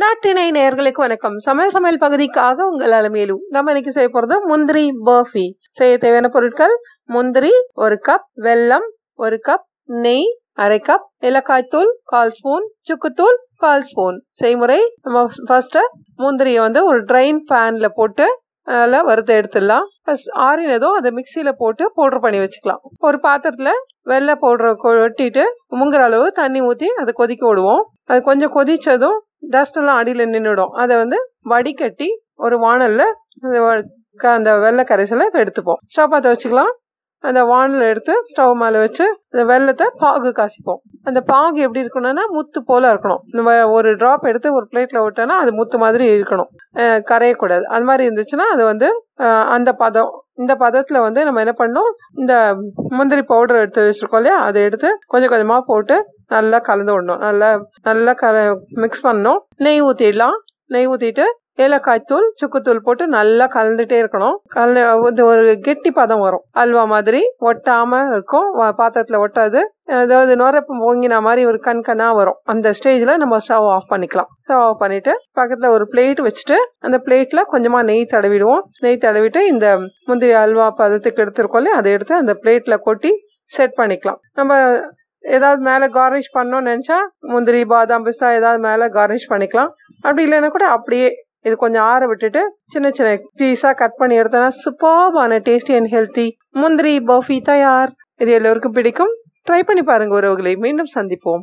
நாட்டினை நேர்களுக்கு வணக்கம். சமையல் சமையல் பகுதிக்காக உங்கள் அலமேலு நம்ம இன்னைக்கு செய்ய போறது முந்திரி பர்ஃபி. செய்ய தேவையான பொருட்கள் முந்திரி ஒரு கப் வெல்லம் ஒரு கப் நெய் அரை கப் ஏலக்காய் தூள் கால் ஸ்பூன் சுக்குத்தூள் கால் ஸ்பூன். செய்முறை நம்ம ஃபர்ஸ்ட் முந்திரியை வந்து ஒரு ட்ரைன் பேன்ல போட்டு நல்லா வறுத்து எடுத்துடலாம். ஃபர்ஸ்ட் ஆறினதும் அதை மிக்சியில் போட்டு பவுட்ரு பண்ணி வச்சுக்கலாம். ஒரு பாத்திரத்தில் வெள்ளை பவுடரை கொட்டிட்டு முங்குற அளவு தண்ணி ஊற்றி அதை கொதிக்க விடுவோம். அது கொஞ்சம் கொதிச்சதும் டஸ்ட் எல்லாம் அடியில் நின்றுடும் அதை வந்து வடிகட்டி ஒரு வானலில் அந்த வெள்ளை கரைசலை எடுத்துப்போம். சாப்பாத்தை வச்சுக்கலாம். அந்த வானில் எடுத்து ஸ்டவ் மேலே வச்சு அந்த வெள்ளத்தை பாகு காசிப்போம். அந்த பாகு எப்படி இருக்கணும்னா முத்து போல இருக்கணும். நம்ம ஒரு ட்ராப் எடுத்து ஒரு பிளேட்டில் விட்டோன்னா அது முத்து மாதிரி இருக்கணும். கரையக்கூடாது. அது மாதிரி இருந்துச்சுன்னா அது வந்து அந்த பதம் இந்த பதத்தில் வந்து நம்ம என்ன பண்ணோம் இந்த முந்திரி பவுடர் எடுத்து வச்சுருக்கோம் இல்லையா? அதை எடுத்து கொஞ்சம் கொஞ்சமாக போட்டு நல்லா கலந்து விடணும். நல்லா நல்லா கல மிக்ஸ் பண்ணணும். நெய் ஊற்றிடலாம் நெய் ஊற்றிட்டு ஏலக்காய் தூள் சுக்குத்தூள் போட்டு நல்லா கலந்துட்டே இருக்கணும். கலந்து இது ஒரு கெட்டி பதம் வரும். அல்வா மாதிரி ஒட்டாம இருக்கும். பாத்திரத்தில் ஒட்டாது. அதாவது நுரப்பு பொங்கின மாதிரி ஒரு கண் கண்ணா வரும். அந்த ஸ்டேஜ்ல நம்ம ஸ்டவ் ஆஃப் பண்ணிக்கலாம். ஸ்டவ் ஆஃப் பண்ணிட்டு பக்கத்துல ஒரு பிளேட் வச்சுட்டு அந்த பிளேட்ல கொஞ்சமா நெய் தடவிடுவோம். நெய் தடவிட்டு இந்த முந்திரி அல்வா பதத்துக்கு எடுத்துருக்கோம் அதை எடுத்து அந்த பிளேட்ல கொட்டி செட் பண்ணிக்கலாம். நம்ம ஏதாவது மேலே கார்னிஷ் பண்ணோம்னு நினச்சா முந்திரி பாதாம் பிஸ்தா ஏதாவது மேலே கார்னிஷ் பண்ணிக்கலாம். அப்படி இல்லைன்னா கூட அப்படியே இது கொஞ்சம் ஆற விட்டுட்டு சின்ன சின்ன பீஸாக கட் பண்ணி எடுத்தோன்னா சூப்பர்பான டேஸ்டி அண்ட் ஹெல்த்தி முந்திரி பர்ஃபி தயார். இது எல்லோருக்கும் பிடிக்கும். ட்ரை பண்ணி பாருங்கள் உறவுகளை. மீண்டும் சந்திப்போம்.